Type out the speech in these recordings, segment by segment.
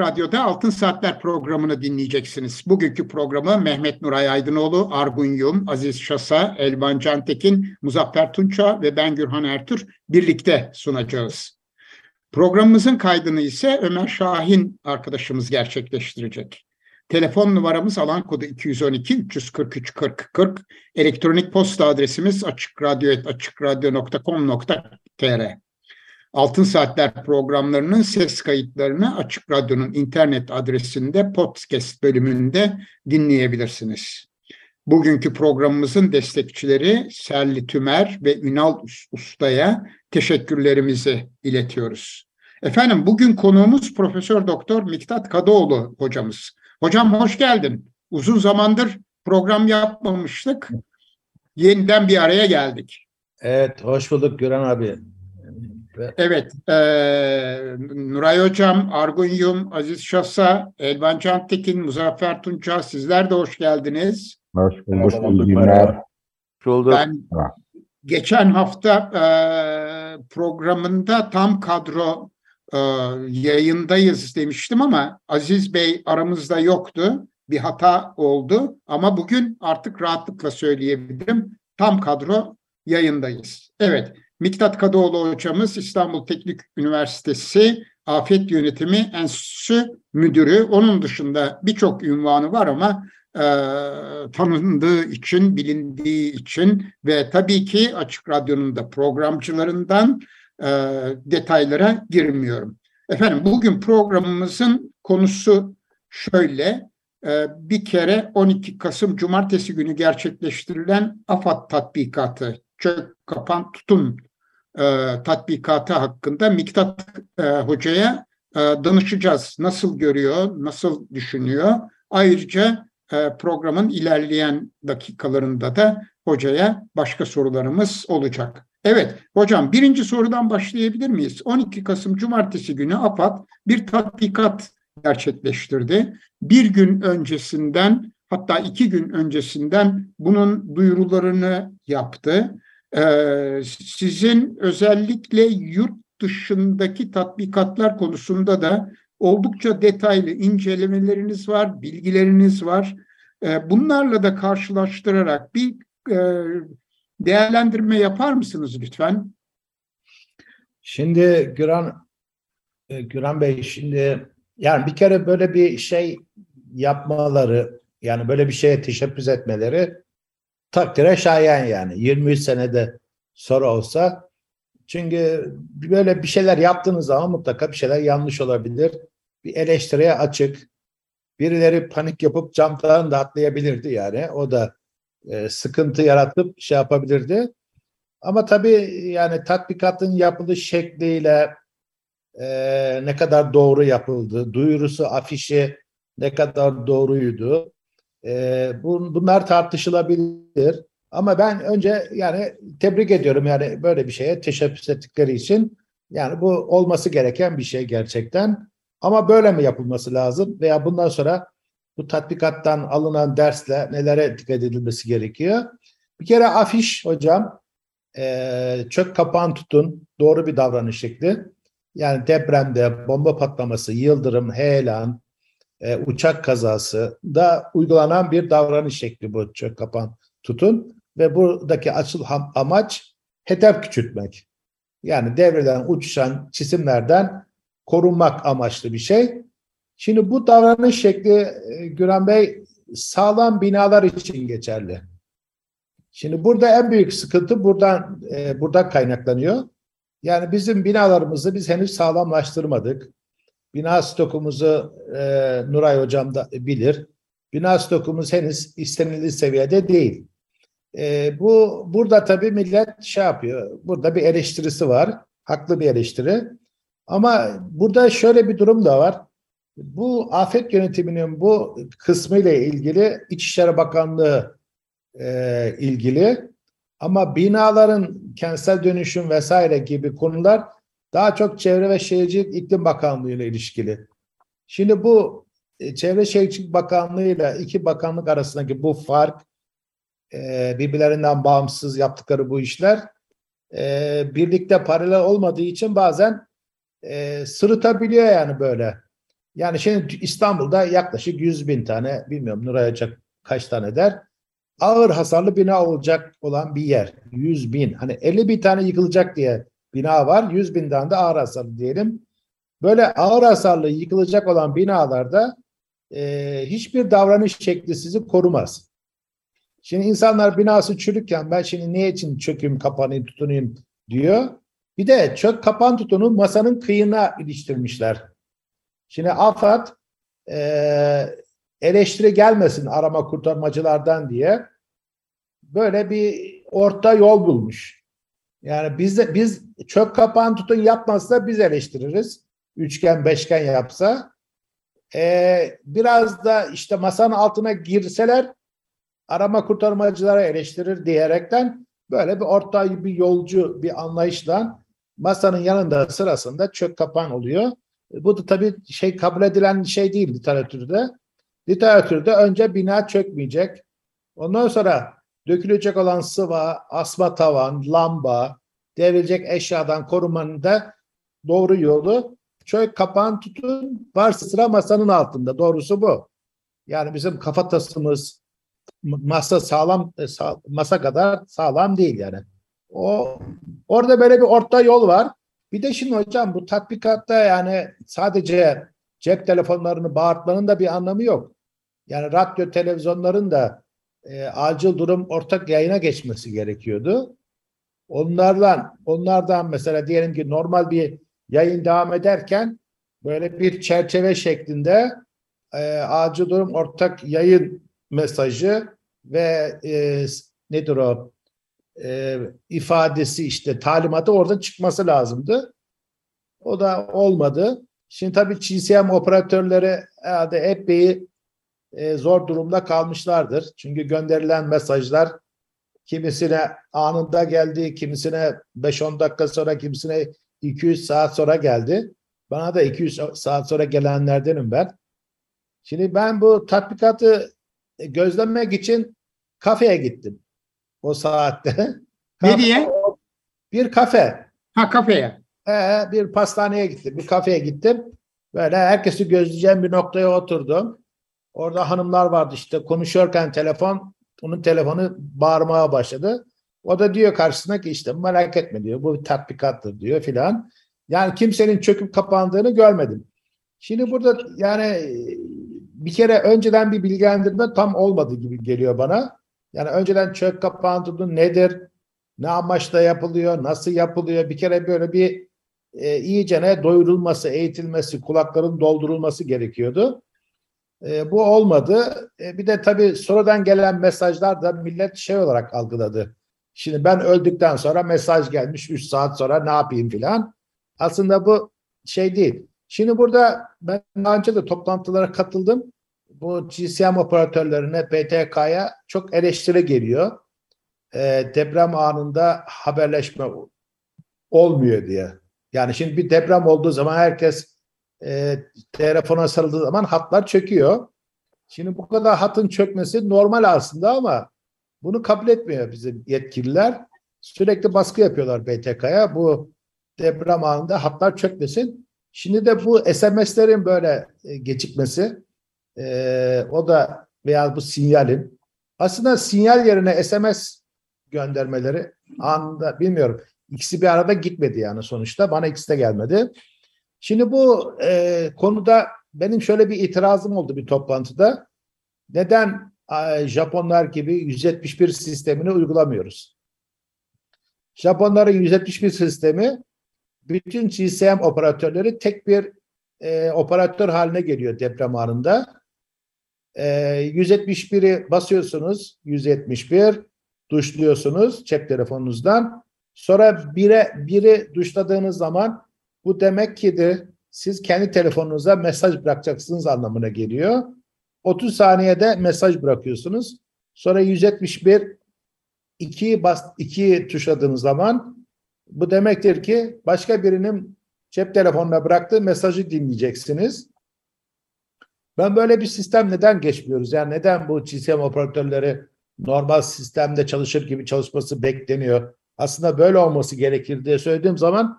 Radyo'da Altın Saatler programını dinleyeceksiniz. Bugünkü programı Mehmet Nuray Aydınoğlu, Argun Yum, Aziz Şasa, Elvan Cantekin, Muzaffer Tunça ve ben Gürhan Ertür birlikte sunacağız. Programımızın kaydını ise Ömer Şahin arkadaşımız gerçekleştirecek. Telefon numaramız alan kodu 212 343 40 40. Elektronik posta adresimiz açıkradyo.com.tr. Altın Saatler programlarının ses kayıtlarını Açık Radyo'nun internet adresinde podcast bölümünde dinleyebilirsiniz. Bugünkü programımızın destekçileri Serli Tümer ve Ünal Usta'ya teşekkürlerimizi iletiyoruz. Efendim bugün konuğumuz Profesör Doktor Miktat Kadıoğlu hocamız. Hocam hoş geldin. Uzun zamandır program yapmamıştık. Yeniden bir araya geldik. Evet, hoş bulduk Güran abi. Evet, e, Nuray Hocam, Argun Yum, Aziz Şasa, Elvan Cantekin, Muzaffer Tunça sizler de hoş geldiniz. Hoş bulduk. Hoş bulduk. Günler. bulduk. Ben geçen hafta e, programında tam kadro e, yayındayız demiştim ama Aziz Bey aramızda yoktu. Bir hata oldu ama bugün artık rahatlıkla söyleyebilirim. Tam kadro yayındayız. Evet, Miktat Kadıoğlu hocamız İstanbul Teknik Üniversitesi Afet Yönetimi Enstitüsü Müdürü. Onun dışında birçok ünvanı var ama e, tanındığı için, bilindiği için ve tabii ki Açık Radyo'nun da programcılarından e, detaylara girmiyorum. Efendim bugün programımızın konusu şöyle. E, bir kere 12 Kasım Cumartesi günü gerçekleştirilen AFAD tatbikatı, çök, kapan, tutun e, tatbikatı hakkında Miktat e, Hoca'ya e, danışacağız. Nasıl görüyor, nasıl düşünüyor? Ayrıca e, programın ilerleyen dakikalarında da hocaya başka sorularımız olacak. Evet hocam birinci sorudan başlayabilir miyiz? 12 Kasım Cumartesi günü AFAD bir tatbikat gerçekleştirdi. Bir gün öncesinden hatta iki gün öncesinden bunun duyurularını yaptı. Ee, sizin özellikle yurt dışındaki tatbikatlar konusunda da oldukça detaylı incelemeleriniz var, bilgileriniz var. Ee, bunlarla da karşılaştırarak bir e, değerlendirme yapar mısınız lütfen? Şimdi Güran e, Güran Bey şimdi yani bir kere böyle bir şey yapmaları yani böyle bir şeye teşebbüs etmeleri takdire şayan yani 23 senede sonra olsa çünkü böyle bir şeyler yaptığınız zaman mutlaka bir şeyler yanlış olabilir. Bir eleştiriye açık. Birileri panik yapıp camdan da atlayabilirdi yani. O da e, sıkıntı yaratıp şey yapabilirdi. Ama tabii yani tatbikatın yapılış şekliyle e, ne kadar doğru yapıldı, duyurusu, afişi ne kadar doğruydu. E, bu, bunlar tartışılabilir. Ama ben önce yani tebrik ediyorum yani böyle bir şeye teşebbüs ettikleri için. Yani bu olması gereken bir şey gerçekten. Ama böyle mi yapılması lazım veya bundan sonra bu tatbikattan alınan dersle nelere dikkat edilmesi gerekiyor? Bir kere afiş hocam e, çök kapağın tutun doğru bir davranış şekli. Yani depremde bomba patlaması, yıldırım, heyelan, e, uçak kazası da uygulanan bir davranış şekli bu çök kapağın tutun. Ve buradaki asıl amaç hedef küçültmek. Yani devreden uçuşan cisimlerden korunmak amaçlı bir şey. Şimdi bu davranış şekli e, Güran Bey sağlam binalar için geçerli. Şimdi burada en büyük sıkıntı buradan e, buradan kaynaklanıyor. Yani bizim binalarımızı biz henüz sağlamlaştırmadık. Bina stokumuzu e, Nuray Hocam da bilir. Bina stokumuz henüz istenildiği seviyede değil. E, bu burada tabii millet şey yapıyor. Burada bir eleştirisi var. Haklı bir eleştiri. Ama burada şöyle bir durum da var. Bu afet yönetiminin bu kısmı ile ilgili İçişleri Bakanlığı e, ilgili ama binaların kentsel dönüşüm vesaire gibi konular daha çok Çevre ve Şehircilik İklim Bakanlığı ile ilişkili. Şimdi bu e, Çevre Şehircilik Bakanlığı ile iki bakanlık arasındaki bu fark e, birbirlerinden bağımsız yaptıkları bu işler e, birlikte paralel olmadığı için bazen sırıtabiliyor yani böyle. Yani şimdi İstanbul'da yaklaşık 100 bin tane bilmiyorum Nuray Ocak kaç tane der ağır hasarlı bina olacak olan bir yer. 100 bin. Hani 50 bin tane yıkılacak diye bina var. 100 bin tane de ağır hasarlı diyelim. Böyle ağır hasarlı yıkılacak olan binalarda e, hiçbir davranış şekli sizi korumaz. Şimdi insanlar binası çürükken ben şimdi niye için çökeyim, kapanayım, tutunayım diyor. Bir de çök kapan tutunu masanın kıyına iliştirmişler. Şimdi AFAD e, eleştiri gelmesin arama kurtarmacılardan diye böyle bir orta yol bulmuş. Yani biz de, biz çök kapan tutun yapmazsa biz eleştiririz. Üçgen beşgen yapsa. Ee, biraz da işte masanın altına girseler arama kurtarmacılara eleştirir diyerekten böyle bir orta bir yolcu bir anlayışla masanın yanında sırasında çök kapan oluyor. Bu da tabii şey kabul edilen şey değil literatürde. Literatürde önce bina çökmeyecek. Ondan sonra dökülecek olan sıva, asma tavan, lamba, devrilecek eşyadan korumanın da doğru yolu çök kapan tutun varsa sıra masanın altında. Doğrusu bu. Yani bizim kafatasımız masa sağlam e, masa kadar sağlam değil yani. O orada böyle bir orta yol var. Bir de şimdi hocam bu tatbikatta yani sadece cep telefonlarını bağırtmanın da bir anlamı yok. Yani radyo, televizyonların da e, acil durum ortak yayına geçmesi gerekiyordu. Onlardan, onlardan mesela diyelim ki normal bir yayın devam ederken böyle bir çerçeve şeklinde e, acil durum ortak yayın mesajı ve e, nedir o e, ifadesi işte talimatı orada çıkması lazımdı. O da olmadı. Şimdi tabii GSM operatörleri herhalde epey e, zor durumda kalmışlardır. Çünkü gönderilen mesajlar kimisine anında geldi, kimisine 5-10 dakika sonra, kimisine 200 saat sonra geldi. Bana da 200 saat sonra gelenlerdenim ben. Şimdi ben bu tatbikatı gözlemek için kafeye gittim o saatte. Nereye? Bir kafe. Ha kafeye. Ee, bir pastaneye gittim, bir kafeye gittim. Böyle herkesi gözleyeceğim bir noktaya oturdum. Orada hanımlar vardı işte konuşuyorken telefon, onun telefonu bağırmaya başladı. O da diyor karşısına ki işte merak etme diyor bu bir tatbikattır diyor filan. Yani kimsenin çöküp kapandığını görmedim. Şimdi burada yani bir kere önceden bir bilgilendirme tam olmadı gibi geliyor bana. Yani önceden çök kapandı nedir? Ne amaçla yapılıyor? Nasıl yapılıyor? Bir kere böyle bir e, iyicene doyurulması, eğitilmesi, kulakların doldurulması gerekiyordu. E, bu olmadı. E, bir de tabii sonradan gelen mesajlar da millet şey olarak algıladı. Şimdi ben öldükten sonra mesaj gelmiş 3 saat sonra ne yapayım filan. Aslında bu şey değil. Şimdi burada ben daha önce de toplantılara katıldım. Bu GSM operatörlerine, PTK'ya çok eleştiri geliyor. E, deprem anında haberleşme olmuyor diye. Yani şimdi bir deprem olduğu zaman herkes e, telefona sarıldığı zaman hatlar çöküyor. Şimdi bu kadar hatın çökmesi normal aslında ama bunu kabul etmiyor bizim yetkililer. Sürekli baskı yapıyorlar BTK'ya. Bu deprem anında hatlar çökmesin. Şimdi de bu SMS'lerin böyle e, gecikmesi e, o da veya bu sinyalin aslında sinyal yerine SMS göndermeleri anında bilmiyorum. İkisi bir arada gitmedi yani sonuçta. Bana ikisi de gelmedi. Şimdi bu e, konuda benim şöyle bir itirazım oldu bir toplantıda. Neden e, Japonlar gibi 171 sistemini uygulamıyoruz? Japonların 171 sistemi bütün GSM operatörleri tek bir e, operatör haline geliyor deprem anında. E, 171'i basıyorsunuz 171 duşluyorsunuz cep telefonunuzdan. Sonra bire, biri duşladığınız zaman bu demek ki de siz kendi telefonunuza mesaj bırakacaksınız anlamına geliyor. 30 saniyede mesaj bırakıyorsunuz. Sonra 171 2'yi bas 2'yi tuşladığınız zaman bu demektir ki başka birinin cep telefonuna bıraktığı mesajı dinleyeceksiniz. Ben böyle bir sistem neden geçmiyoruz? Yani neden bu GSM operatörleri normal sistemde çalışır gibi çalışması bekleniyor? Aslında böyle olması gerekir diye söylediğim zaman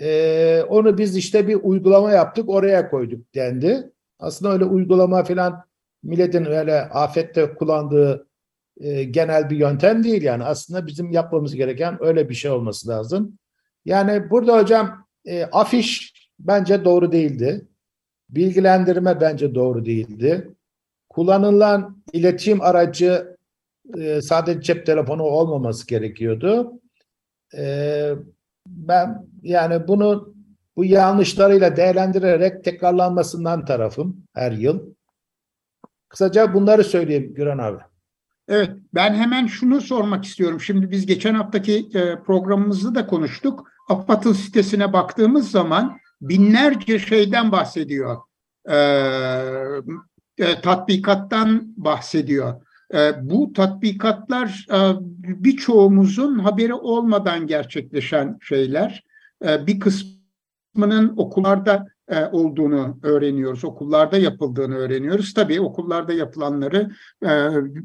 e, onu biz işte bir uygulama yaptık oraya koyduk dendi. Aslında öyle uygulama falan milletin öyle afette kullandığı e, genel bir yöntem değil yani. Aslında bizim yapmamız gereken öyle bir şey olması lazım. Yani burada hocam e, afiş bence doğru değildi. Bilgilendirme bence doğru değildi. Kullanılan iletişim aracı e, sadece cep telefonu olmaması gerekiyordu. E, ben yani bunu bu yanlışlarıyla değerlendirerek tekrarlanmasından tarafım her yıl. Kısaca bunları söyleyeyim Güran abi. Evet, ben hemen şunu sormak istiyorum. Şimdi biz geçen haftaki e, programımızda da konuştuk. AFAD'ın sitesine baktığımız zaman binlerce şeyden bahsediyor. E, e, tatbikattan bahsediyor. E, bu tatbikatlar e, birçoğumuzun haberi olmadan gerçekleşen şeyler. E, bir kısmının okullarda e, olduğunu öğreniyoruz. Okullarda yapıldığını öğreniyoruz. Tabii okullarda yapılanları e,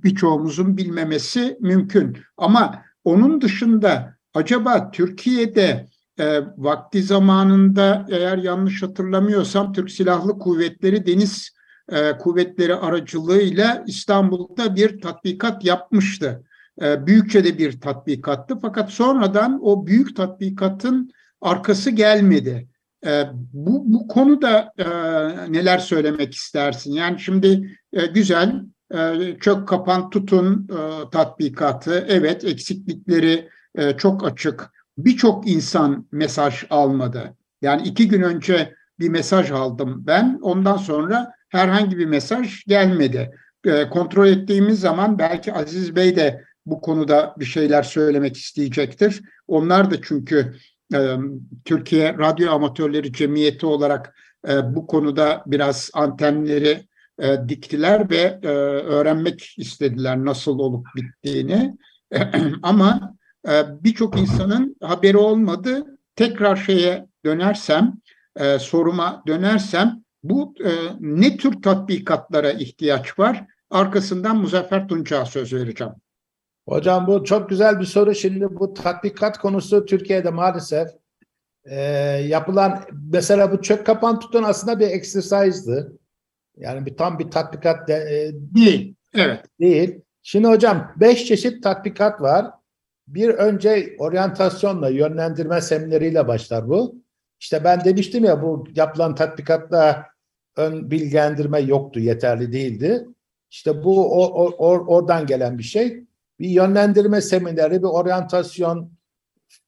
birçoğumuzun bilmemesi mümkün. Ama onun dışında acaba Türkiye'de e, vakti zamanında eğer yanlış hatırlamıyorsam Türk Silahlı Kuvvetleri Deniz Kuvvetleri aracılığıyla İstanbul'da bir tatbikat yapmıştı. Büyükçe de bir tatbikattı fakat sonradan o büyük tatbikatın arkası gelmedi. E, bu, bu konuda e, neler söylemek istersin? Yani şimdi e, güzel e, çök kapan tutun e, tatbikatı evet eksiklikleri e, çok açık. Birçok insan mesaj almadı. Yani iki gün önce bir mesaj aldım ben. Ondan sonra herhangi bir mesaj gelmedi. E, kontrol ettiğimiz zaman belki Aziz Bey de bu konuda bir şeyler söylemek isteyecektir. Onlar da çünkü Türkiye Radyo Amatörleri Cemiyeti olarak e, bu konuda biraz antenleri e, diktiler ve e, öğrenmek istediler nasıl olup bittiğini. Ama birçok insanın haberi olmadı. Tekrar şeye dönersem, soruma dönersem bu ne tür tatbikatlara ihtiyaç var? Arkasından Muzaffer Tunç'a söz vereceğim. Hocam bu çok güzel bir soru. Şimdi bu tatbikat konusu Türkiye'de maalesef e, yapılan mesela bu çök kapan tutun aslında bir exercise'dı. Yani bir tam bir tatbikat de, e, değil. Evet. Değil. Şimdi hocam beş çeşit tatbikat var. Bir önce oryantasyonla, yönlendirme semineriyle başlar bu. İşte ben demiştim ya bu yapılan tatbikatta ön bilgilendirme yoktu, yeterli değildi. İşte bu o, o, or, oradan gelen bir şey. Bir yönlendirme semineri, bir oryantasyon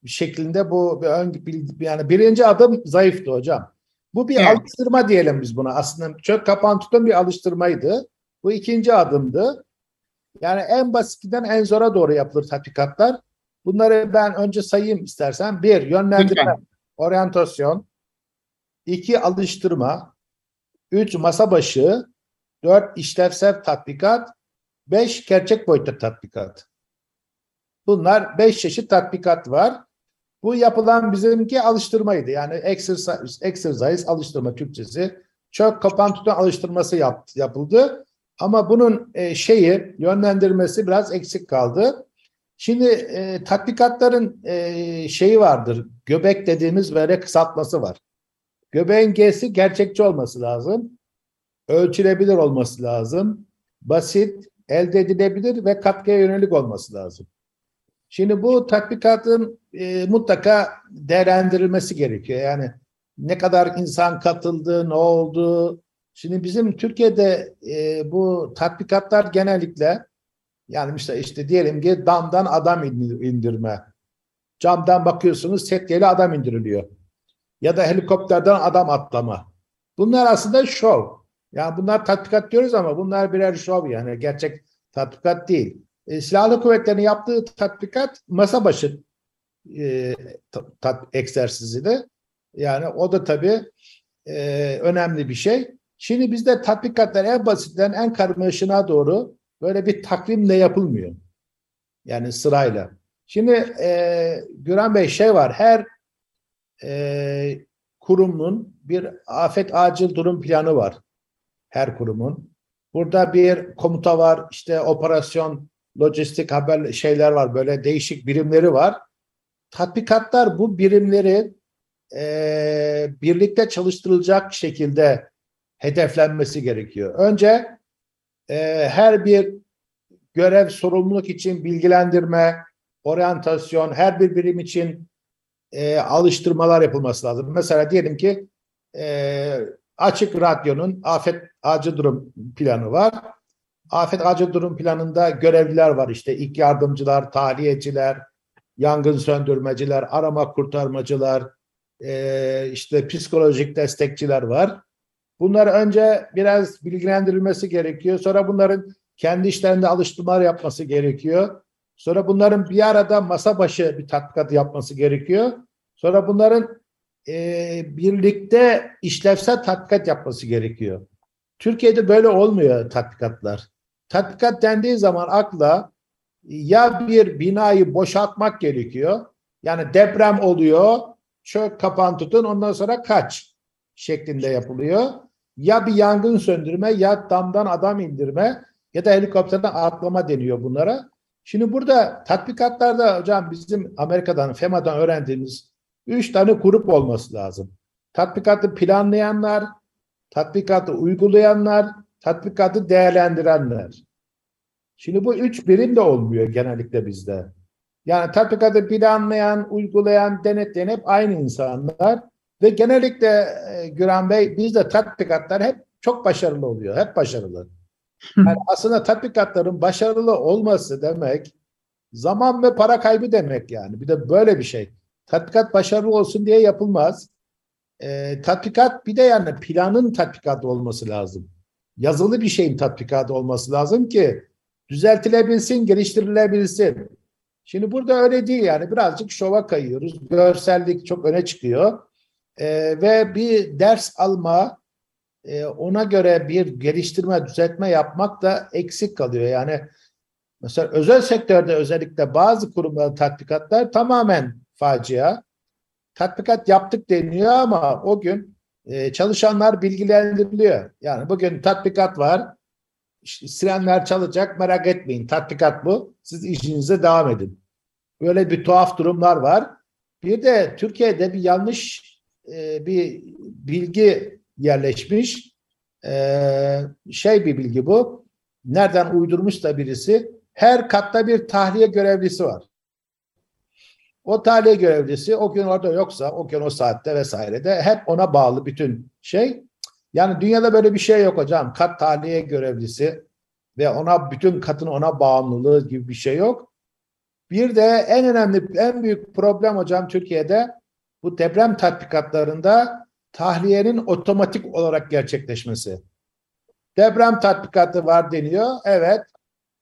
şeklinde bu bir ön yani birinci adım zayıftı hocam. Bu bir evet. alıştırma diyelim biz buna. Aslında çök kapan tutun bir alıştırmaydı. Bu ikinci adımdı. Yani en basitinden en zora doğru yapılır tatbikatlar. Bunları ben önce sayayım istersen. Bir, yönlendirme, Lütfen. oryantasyon. iki alıştırma. Üç, masa başı. Dört, işlevsel tatbikat. Beş, gerçek boyutta tatbikat. Bunlar beş çeşit tatbikat var. Bu yapılan bizimki alıştırmaydı. Yani exercise, exercise alıştırma Türkçesi. Çok kapan tutan alıştırması yap, yapıldı. Ama bunun e, şeyi, yönlendirmesi biraz eksik kaldı. Şimdi e, tatbikatların e, şeyi vardır. Göbek dediğimiz böyle kısaltması var. Göbeğin G'si gerçekçi olması lazım. Ölçülebilir olması lazım. Basit, elde edilebilir ve katkıya yönelik olması lazım. Şimdi bu tatbikatın e, mutlaka değerlendirilmesi gerekiyor. Yani ne kadar insan katıldı, ne oldu. Şimdi bizim Türkiye'de e, bu tatbikatlar genellikle yani işte, işte diyelim ki damdan adam indirme. Camdan bakıyorsunuz setyeyle adam indiriliyor. Ya da helikopterden adam atlama. Bunlar aslında şov. Yani bunlar tatbikat diyoruz ama bunlar birer şov yani gerçek tatbikat değil. E, Silahlı kuvvetlerin yaptığı tatbikat masa başı e, ta- tat, egzersiziydi. Yani o da tabii e, önemli bir şey. Şimdi bizde tatbikatlar en basitten en karmaşına doğru böyle bir takvimle yapılmıyor. Yani sırayla. Şimdi e, Güran Bey şey var her e, kurumun bir afet acil durum planı var. Her kurumun. Burada bir komuta var, işte operasyon, lojistik haber şeyler var, böyle değişik birimleri var. Tatbikatlar bu birimleri e, birlikte çalıştırılacak şekilde hedeflenmesi gerekiyor. Önce e, her bir görev sorumluluk için bilgilendirme, oryantasyon, her bir birim için e, alıştırmalar yapılması lazım. Mesela diyelim ki e, açık radyonun afet acil durum planı var. Afet acil durum planında görevliler var işte ilk yardımcılar, tahliyeciler, yangın söndürmeciler, arama kurtarmacılar, e, işte psikolojik destekçiler var. Bunlar önce biraz bilgilendirilmesi gerekiyor. Sonra bunların kendi işlerinde alıştırmalar yapması gerekiyor. Sonra bunların bir arada masa başı bir tatbikat yapması gerekiyor. Sonra bunların e, birlikte işlevsel tatbikat yapması gerekiyor. Türkiye'de böyle olmuyor tatbikatlar. Tatbikat dendiği zaman akla ya bir binayı boşaltmak gerekiyor. Yani deprem oluyor, çök kapan tutun ondan sonra kaç şeklinde yapılıyor. Ya bir yangın söndürme ya damdan adam indirme ya da helikopterden atlama deniyor bunlara. Şimdi burada tatbikatlarda hocam bizim Amerika'dan, FEMA'dan öğrendiğimiz üç tane grup olması lazım. Tatbikatı planlayanlar, tatbikatı uygulayanlar, tatbikatı değerlendirenler. Şimdi bu üç birim de olmuyor genellikle bizde. Yani tatbikatı planlayan, uygulayan, denetleyen hep aynı insanlar. Ve genellikle e, Güran Bey bizde tatbikatlar hep çok başarılı oluyor. Hep başarılı. Yani aslında tatbikatların başarılı olması demek zaman ve para kaybı demek yani. Bir de böyle bir şey. Tatbikat başarılı olsun diye yapılmaz. E, tatbikat bir de yani planın tatbikatı olması lazım. Yazılı bir şeyin tatbikatı olması lazım ki düzeltilebilsin, geliştirilebilsin. Şimdi burada öyle değil yani birazcık şova kayıyoruz. Görsellik çok öne çıkıyor. E, ve bir ders alma, e, ona göre bir geliştirme, düzeltme yapmak da eksik kalıyor. Yani mesela özel sektörde özellikle bazı kurumların tatbikatlar tamamen facia. Tatbikat yaptık deniyor ama o gün e, çalışanlar bilgilendiriliyor. Yani bugün tatbikat var, işte sirenler çalacak merak etmeyin tatbikat bu. Siz işinize devam edin. Böyle bir tuhaf durumlar var. Bir de Türkiye'de bir yanlış e, bir bilgi yerleşmiş. E, şey bir bilgi bu. Nereden uydurmuş da birisi. Her katta bir tahliye görevlisi var. O tahliye görevlisi o gün orada yoksa o gün o saatte vesairede hep ona bağlı bütün şey. Yani dünyada böyle bir şey yok hocam. Kat tahliye görevlisi ve ona bütün katın ona bağımlılığı gibi bir şey yok. Bir de en önemli, en büyük problem hocam Türkiye'de bu deprem tatbikatlarında tahliyenin otomatik olarak gerçekleşmesi. Deprem tatbikatı var deniyor. Evet.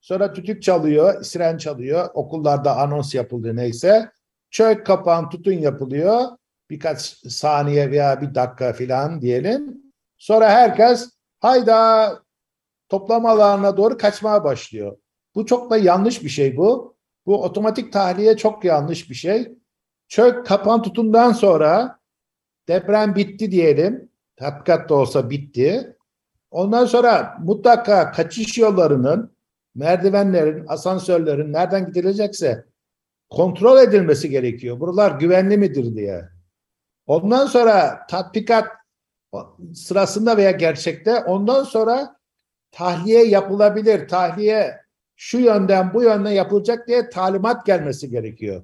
Sonra tütük çalıyor, siren çalıyor. Okullarda anons yapıldı neyse. Çök kapan tutun yapılıyor. Birkaç saniye veya bir dakika filan diyelim. Sonra herkes hayda toplamalarına doğru kaçmaya başlıyor. Bu çok da yanlış bir şey bu. Bu otomatik tahliye çok yanlış bir şey. Çök kapan tutundan sonra deprem bitti diyelim. Tatbikat da olsa bitti. Ondan sonra mutlaka kaçış yollarının, merdivenlerin, asansörlerin nereden gidilecekse kontrol edilmesi gerekiyor. Buralar güvenli midir diye. Ondan sonra tatbikat sırasında veya gerçekte ondan sonra tahliye yapılabilir. Tahliye şu yönden bu yönden yapılacak diye talimat gelmesi gerekiyor.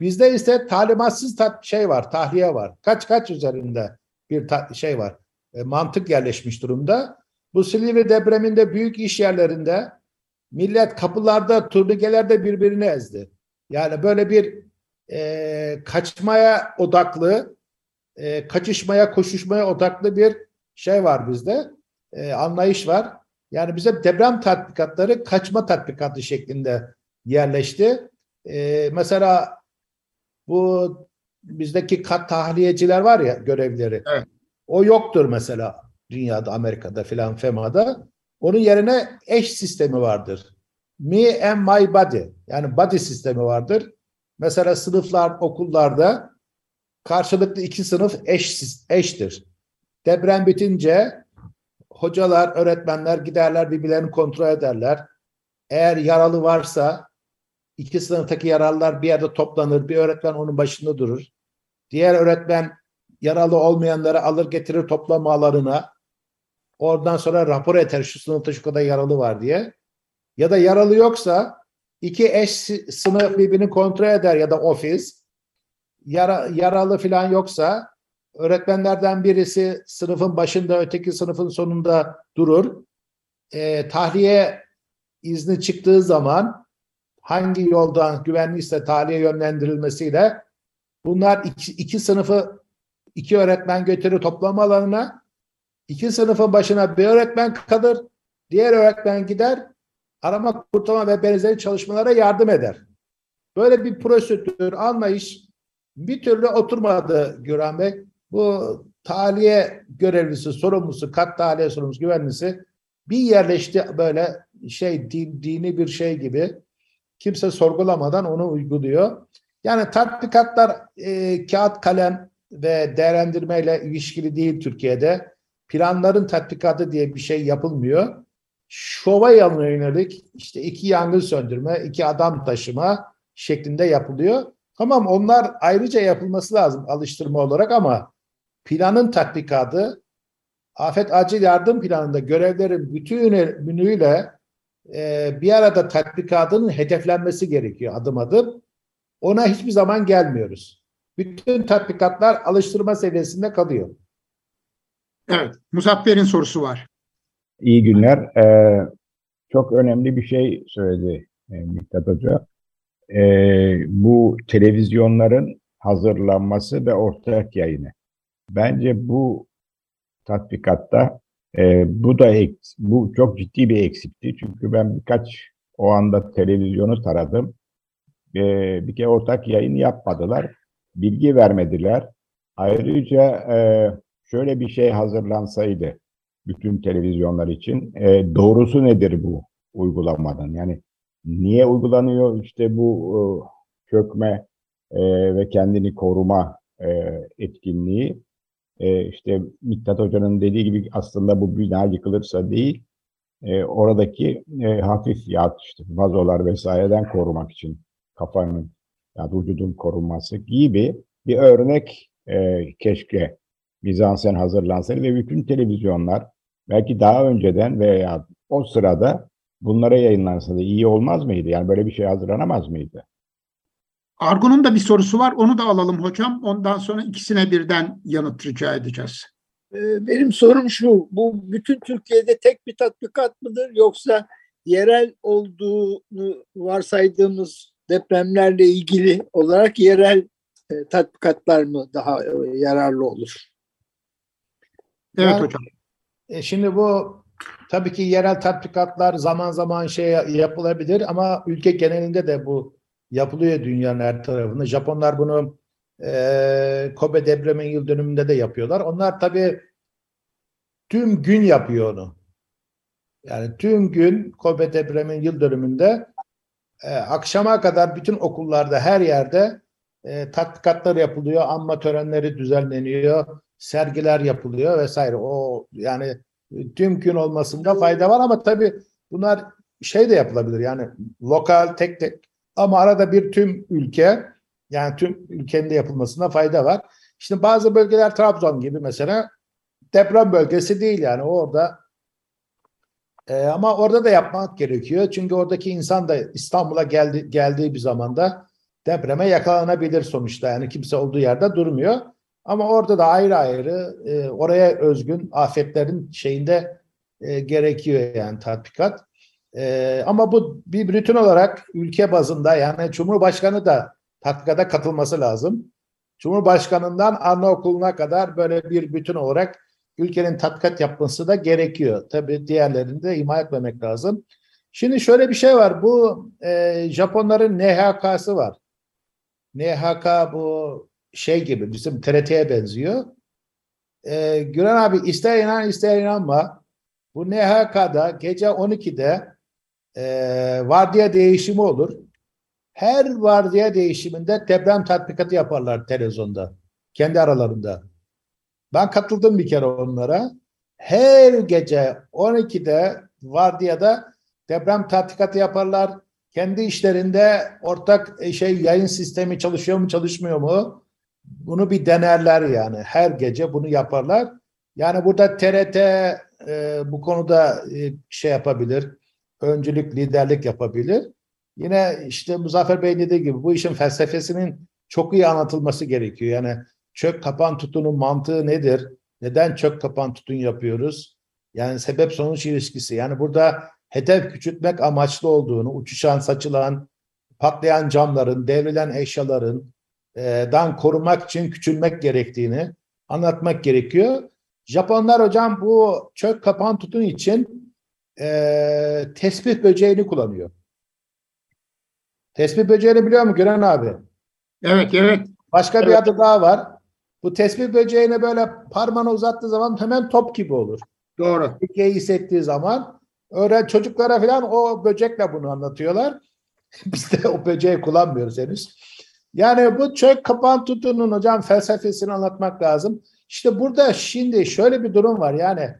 Bizde ise talimatsız tat şey var, tahliye var. Kaç kaç üzerinde bir şey var. E, mantık yerleşmiş durumda. Bu Silivri depreminde büyük iş yerlerinde millet kapılarda, turnikelerde birbirini ezdi. Yani böyle bir e, kaçmaya odaklı, e, kaçışmaya, koşuşmaya odaklı bir şey var bizde. E, anlayış var. Yani bize deprem tatbikatları kaçma tatbikatı şeklinde yerleşti. E, mesela bu bizdeki kat tahliyeciler var ya görevleri. Evet. O yoktur mesela dünyada, Amerika'da filan FEMA'da. Onun yerine eş sistemi vardır. Me and my body. Yani body sistemi vardır. Mesela sınıflar, okullarda karşılıklı iki sınıf eş, eştir. Deprem bitince hocalar, öğretmenler giderler birbirlerini kontrol ederler. Eğer yaralı varsa iki sınıftaki yaralılar bir yerde toplanır. Bir öğretmen onun başında durur. Diğer öğretmen yaralı olmayanları alır getirir toplama alanına. Oradan sonra rapor eder şu sınıfta şu kadar yaralı var diye. Ya da yaralı yoksa iki eş sınıf birbirini kontrol eder ya da ofis. Yara, yaralı falan yoksa öğretmenlerden birisi sınıfın başında öteki sınıfın sonunda durur. E, tahliye izni çıktığı zaman hangi yoldan güvenliyse tahliye yönlendirilmesiyle bunlar iki, iki sınıfı iki öğretmen götürür toplama alanına iki sınıfın başına bir öğretmen kalır diğer öğretmen gider arama kurtarma ve benzeri çalışmalara yardım eder. Böyle bir prosedür anlayış bir türlü oturmadı Güran Bey. Bu tahliye görevlisi, sorumlusu, kat tahliye sorumlusu, güvenlisi bir yerleşti böyle şey din, dini bir şey gibi. Kimse sorgulamadan onu uyguluyor. Yani tatbikatlar e, kağıt kalem ve değerlendirmeyle ilişkili değil Türkiye'de. Planların tatbikatı diye bir şey yapılmıyor. Şova yönelik işte iki yangın söndürme, iki adam taşıma şeklinde yapılıyor. Tamam onlar ayrıca yapılması lazım alıştırma olarak ama planın tatbikatı afet acil yardım planında görevlerin bütünüyle e, bir arada tatbikatının hedeflenmesi gerekiyor adım adım. Ona hiçbir zaman gelmiyoruz. Bütün tatbikatlar alıştırma seviyesinde kalıyor. Evet, Muzaffer'in sorusu var. İyi günler. Ee, çok önemli bir şey söyledi e, Miktat Hoca. Ee, bu televizyonların hazırlanması ve ortak yayını. Bence bu tatbikatta e, bu da bu çok ciddi bir eksikti. Çünkü ben birkaç o anda televizyonu taradım. E, bir kere ortak yayın yapmadılar. Bilgi vermediler. Ayrıca e, şöyle bir şey hazırlansaydı bütün televizyonlar için. E, doğrusu nedir bu uygulamanın? Yani niye uygulanıyor işte bu e, kökme e, ve kendini koruma e, etkinliği? E, işte Miktat Hoca'nın dediği gibi aslında bu bina yıkılırsa değil, e, oradaki e, hafif ya işte vazolar vesaireden korumak için kafanın ya vücudun korunması gibi bir örnek e, keşke Bizansen hazırlansaydı ve bütün televizyonlar belki daha önceden veya o sırada bunlara yayınlansa da iyi olmaz mıydı? Yani böyle bir şey hazırlanamaz mıydı? Argun'un da bir sorusu var. Onu da alalım hocam. Ondan sonra ikisine birden yanıt rica edeceğiz. Ee, benim sorum şu. Bu bütün Türkiye'de tek bir tatbikat mıdır yoksa yerel olduğunu varsaydığımız depremlerle ilgili olarak yerel e, tatbikatlar mı daha e, yararlı olur? Evet Yani- hocam. E şimdi bu tabii ki yerel tatbikatlar zaman zaman şey yapılabilir ama ülke genelinde de bu yapılıyor dünyanın her tarafında. Japonlar bunu e, Kobe depremin yıl dönümünde de yapıyorlar. Onlar tabii tüm gün yapıyor onu. Yani tüm gün Kobe depremin yıl dönümünde e, akşama kadar bütün okullarda her yerde e, tatbikatlar yapılıyor, anma törenleri düzenleniyor, sergiler yapılıyor vesaire. O yani tüm gün olmasında fayda var ama tabii bunlar şey de yapılabilir yani lokal tek tek ama arada bir tüm ülke yani tüm ülkenin de yapılmasında fayda var. İşte bazı bölgeler Trabzon gibi mesela deprem bölgesi değil yani orada e, ama orada da yapmak gerekiyor. Çünkü oradaki insan da İstanbul'a geldi, geldiği bir zamanda depreme yakalanabilir sonuçta. Yani kimse olduğu yerde durmuyor. Ama orada da ayrı ayrı e, oraya özgün afetlerin şeyinde e, gerekiyor yani tatbikat. E, ama bu bir bütün olarak ülke bazında yani Cumhurbaşkanı da tatbikata katılması lazım. Cumhurbaşkanından anaokuluna kadar böyle bir bütün olarak ülkenin tatbikat yapması da gerekiyor. Tabii diğerlerini de ihmal etmemek lazım. Şimdi şöyle bir şey var. Bu e, Japonların NHK'sı var. NHK bu şey gibi bizim TRT'ye benziyor. E, Gülen abi ister inan ister inanma. Bu NHK'da gece 12'de e, vardiya değişimi olur. Her vardiya değişiminde deprem tatbikatı yaparlar televizyonda. Kendi aralarında. Ben katıldım bir kere onlara. Her gece 12'de vardiyada deprem tatbikatı yaparlar. Kendi işlerinde ortak e, şey yayın sistemi çalışıyor mu çalışmıyor mu? Bunu bir denerler yani. Her gece bunu yaparlar. Yani burada TRT e, bu konuda e, şey yapabilir. Öncülük, liderlik yapabilir. Yine işte Muzaffer Bey dediği gibi bu işin felsefesinin çok iyi anlatılması gerekiyor. Yani çök kapan tutunun mantığı nedir? Neden çök kapan tutun yapıyoruz? Yani sebep sonuç ilişkisi. Yani burada hedef küçültmek amaçlı olduğunu, uçuşan, saçılan, patlayan camların, devrilen eşyaların dan korumak için küçülmek gerektiğini anlatmak gerekiyor. Japonlar hocam bu çök kapan tutun için e, tespih böceğini kullanıyor. Tespih böceğini biliyor mu Gören abi? Evet, evet. Başka bir Evet. adı daha var. Bu tespih böceğini böyle parmağını uzattığı zaman hemen top gibi olur. Doğru. Tehlikeyi hissettiği zaman öğren çocuklara falan o böcekle bunu anlatıyorlar. Biz de o böceği kullanmıyoruz henüz. Yani bu çök kapan tutunun hocam felsefesini anlatmak lazım. İşte burada şimdi şöyle bir durum var yani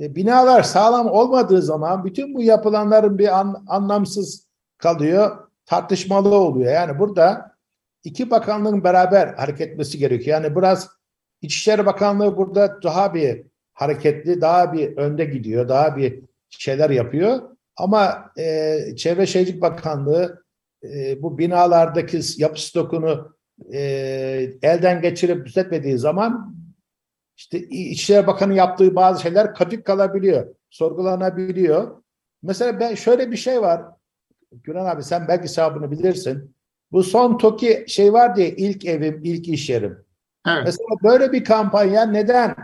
e, binalar sağlam olmadığı zaman bütün bu yapılanların bir an- anlamsız kalıyor, tartışmalı oluyor. Yani burada iki bakanlığın beraber hareket etmesi gerekiyor. Yani biraz İçişleri Bakanlığı burada daha bir hareketli, daha bir önde gidiyor, daha bir şeyler yapıyor. Ama e, Çevre Şehircilik Bakanlığı e, bu binalardaki yapı stokunu e, elden geçirip düzeltmediği zaman işte İçişleri Bakanı yaptığı bazı şeyler katık kalabiliyor, sorgulanabiliyor. Mesela ben şöyle bir şey var. Gülen abi sen belki hesabını bilirsin. Bu son TOKİ şey var diye ilk evim, ilk iş yerim. Evet. Mesela böyle bir kampanya neden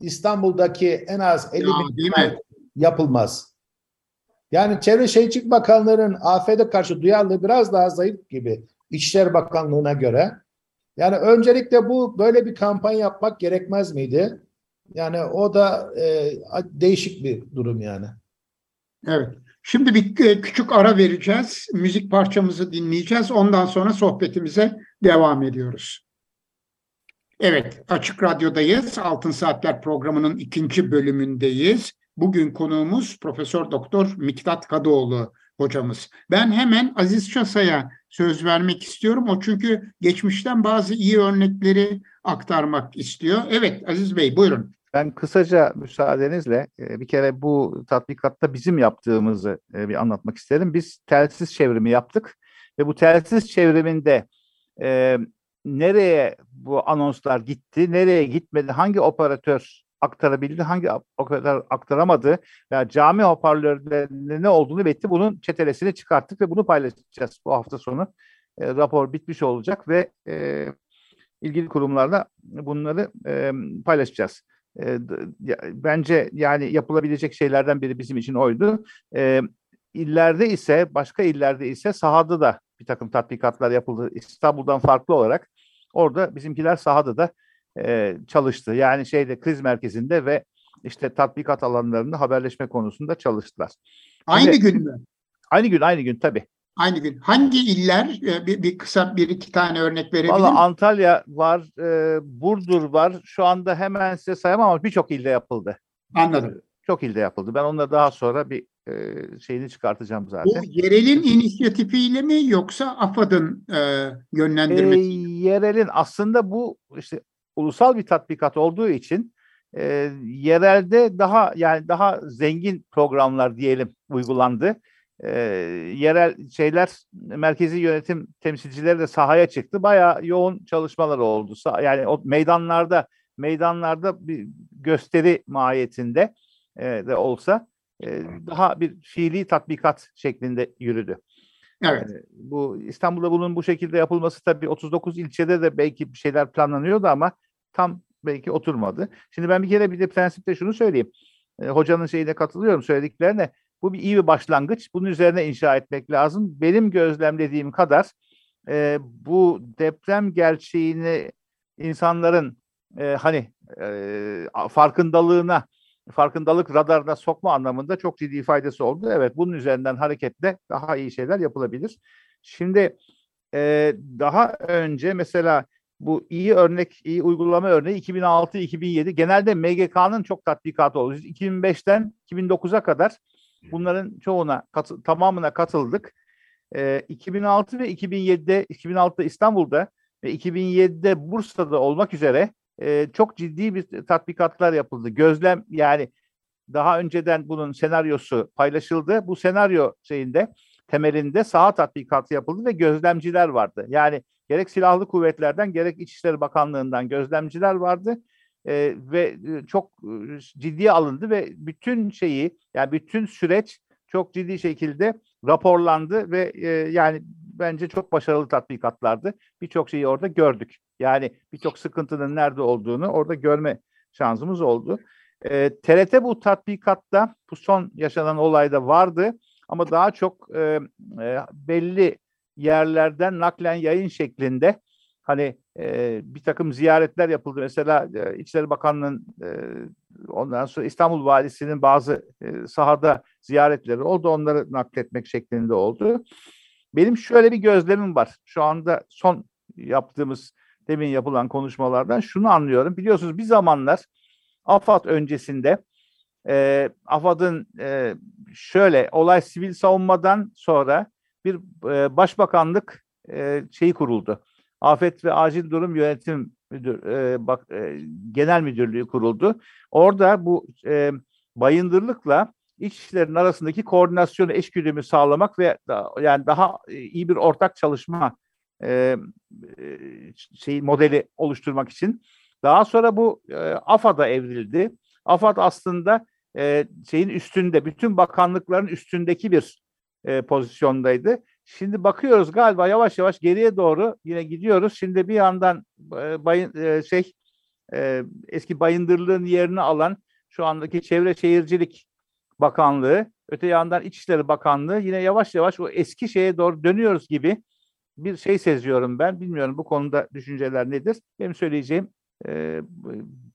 İstanbul'daki en az 50 Ya, bin yapılmaz? Yani Çevre Şehircilik Bakanlığı'nın afete karşı duyarlılığı biraz daha zayıf gibi İçişleri Bakanlığı'na göre. Yani öncelikle bu böyle bir kampanya yapmak gerekmez miydi? Yani o da e, değişik bir durum yani. Evet. Şimdi bir e, küçük ara vereceğiz. Müzik parçamızı dinleyeceğiz. Ondan sonra sohbetimize devam ediyoruz. Evet, Açık Radyo'dayız. Altın Saatler programının ikinci bölümündeyiz. Bugün konuğumuz Profesör Doktor Miktat Kadıoğlu hocamız. Ben hemen Aziz Çasa'ya söz vermek istiyorum. O çünkü geçmişten bazı iyi örnekleri aktarmak istiyor. Evet Aziz Bey buyurun. Ben kısaca müsaadenizle e, bir kere bu tatbikatta bizim yaptığımızı e, bir anlatmak isterim. Biz telsiz çevrimi yaptık ve bu telsiz çevriminde e, nereye bu anonslar gitti, nereye gitmedi, hangi operatör aktarabildi, hangi operatör aktaramadı veya cami hoparlörlerinde ne olduğunu belirtti. Bunun çetelesini çıkarttık ve bunu paylaşacağız bu hafta sonu. E, rapor bitmiş olacak ve e, ilgili kurumlarla bunları e, paylaşacağız. E, bence yani yapılabilecek şeylerden biri bizim için oydu. E, illerde ise başka illerde ise sahada da bir takım tatbikatlar yapıldı. İstanbul'dan farklı olarak orada bizimkiler sahada da e, çalıştı. Yani şeyde kriz merkezinde ve işte tatbikat alanlarında haberleşme konusunda çalıştılar. Aynı Şimdi- gün mü? Aynı gün aynı gün tabii. Aynı gün. Hangi iller? e, Bir, bir kısa bir iki tane örnek verebilir Valla? Antalya var, e, Burdur var. Şu anda hemen size sayamam ama birçok ilde yapıldı. Anladım. Çok ilde yapıldı. Ben onları daha sonra bir e, şeyini çıkartacağım Bu zaten. yerelin inisiyatifiyle mi yoksa AFAD'ın e, E, yönlendirmesi? yerelin aslında bu işte ulusal bir tatbikat olduğu için e, yerelde daha yani daha zengin programlar diyelim uygulandı. E, yerel şeyler merkezi yönetim temsilcileri de sahaya çıktı. Bayağı yoğun çalışmalar oldu. Yani o meydanlarda meydanlarda bir gösteri mahiyetinde e, de olsa e, daha bir fiili tatbikat şeklinde yürüdü. Evet. Ee, Bu İstanbul'da bunun bu şekilde yapılması tabii 39 ilçede de belki bir şeyler planlanıyordu ama tam belki oturmadı. Şimdi ben bir kere bir de prensipte şunu söyleyeyim. Ee, hocanın şeyine katılıyorum söylediklerine. Bu bir iyi bir başlangıç. Bunun üzerine inşa etmek lazım. Benim gözlemlediğim kadar e, bu deprem gerçeğini insanların e, hani e, farkındalığına, farkındalık radarına sokma anlamında çok ciddi faydası oldu. Evet, bunun üzerinden hareketle daha iyi şeyler yapılabilir. Şimdi e, daha önce mesela bu iyi örnek, iyi uygulama örneği 2006-2007 genelde MGK'nın çok tatbikatı oldu. 2005'ten 2009'a kadar bunların çoğuna, katı, tamamına katıldık. E, 2006 ve 2007'de, 2006'da İstanbul'da ve 2007'de Bursa'da olmak üzere e, çok ciddi bir tatbikatlar yapıldı. Gözlem yani daha önceden bunun senaryosu paylaşıldı. Bu senaryo şeyinde temelinde saha tatbikatı yapıldı ve gözlemciler vardı. Yani gerek silahlı kuvvetlerden gerek İçişleri Bakanlığı'ndan gözlemciler vardı e, ve çok ciddiye alındı ve bütün şeyi yani bütün süreç çok ciddi şekilde raporlandı ve e, yani bence çok başarılı tatbikatlardı. Birçok şeyi orada gördük. Yani birçok sıkıntının nerede olduğunu orada görme şansımız oldu. E, TRT bu tatbikatta bu son yaşanan olayda vardı ama daha çok e, e, belli yerlerden naklen yayın şeklinde hani e, bir takım ziyaretler yapıldı. Mesela e, İçişleri Bakanlığı'nın e, ondan sonra İstanbul Valisi'nin bazı e, sahada ziyaretleri oldu. Onları nakletmek şeklinde oldu. Benim şöyle bir gözlemim var. Şu anda son yaptığımız demin yapılan konuşmalardan şunu anlıyorum. Biliyorsunuz bir zamanlar AFAD öncesinde e, AFAD'ın e, şöyle olay sivil savunmadan sonra bir e, başbakanlık e, şeyi kuruldu. Afet ve Acil Durum Yönetim Müdür, e, bak, e, Genel Müdürlüğü kuruldu. Orada bu e, bayındırlıkla iç işlerin arasındaki koordinasyonu, eşgüdümü sağlamak ve da, yani daha iyi bir ortak çalışma e, şey modeli oluşturmak için. Daha sonra bu e, AFAD'a evrildi. AFAD aslında e, şeyin üstünde, bütün bakanlıkların üstündeki bir e, pozisyondaydı. Şimdi bakıyoruz galiba yavaş yavaş geriye doğru yine gidiyoruz. Şimdi bir yandan e, bayın, e, şey e, eski bayındırlığın yerini alan şu andaki Çevre Şehircilik Bakanlığı, öte yandan İçişleri Bakanlığı yine yavaş yavaş o eski şeye doğru dönüyoruz gibi bir şey seziyorum ben. Bilmiyorum bu konuda düşünceler nedir? Benim söyleyeceğim e,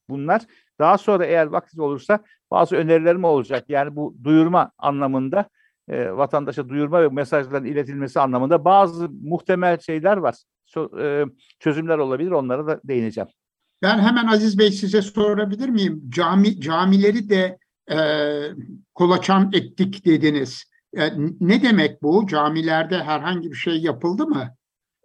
bunlar. Daha sonra eğer vakit olursa bazı önerilerim olacak. Yani bu duyurma anlamında e, vatandaşa duyurma ve mesajların iletilmesi anlamında bazı muhtemel şeyler var. So, e, çözümler olabilir. Onlara da değineceğim. Ben hemen Aziz Bey size sorabilir miyim? Cami camileri de e, kolaçan ettik dediniz. E, ne demek bu? Camilerde herhangi bir şey yapıldı mı?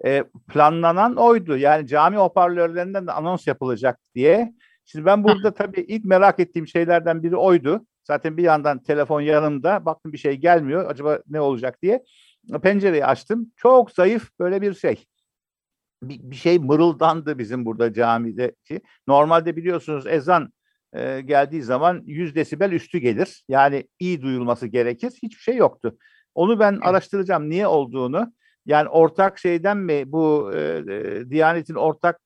E, planlanan oydu. Yani cami hoparlörlerinden de anons yapılacak diye. Şimdi ben burada tabii ilk merak ettiğim şeylerden biri oydu. Zaten bir yandan telefon yanımda. Baktım bir şey gelmiyor. Acaba ne olacak diye. Pencereyi açtım. Çok zayıf böyle bir şey. Bir, bir şey mırıldandı bizim burada camideki. Normalde biliyorsunuz ezan e, geldiği zaman 100 desibel üstü gelir. Yani iyi duyulması gerekir. Hiçbir şey yoktu. Onu ben araştıracağım niye olduğunu. Yani ortak şeyden mi bu e, e, Diyanet'in ortak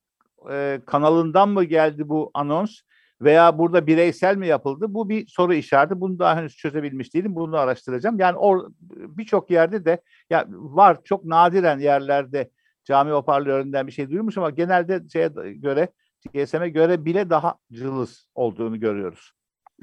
e, kanalından mı geldi bu anons veya burada bireysel mi yapıldı? Bu bir soru işareti. Bunu daha henüz çözebilmiş değilim. Bunu araştıracağım. Yani or birçok yerde de ya var çok nadiren yerlerde cami hoparlöründen bir şey duymuş ama genelde şeye göre GSM'e göre bile daha cılız olduğunu görüyoruz.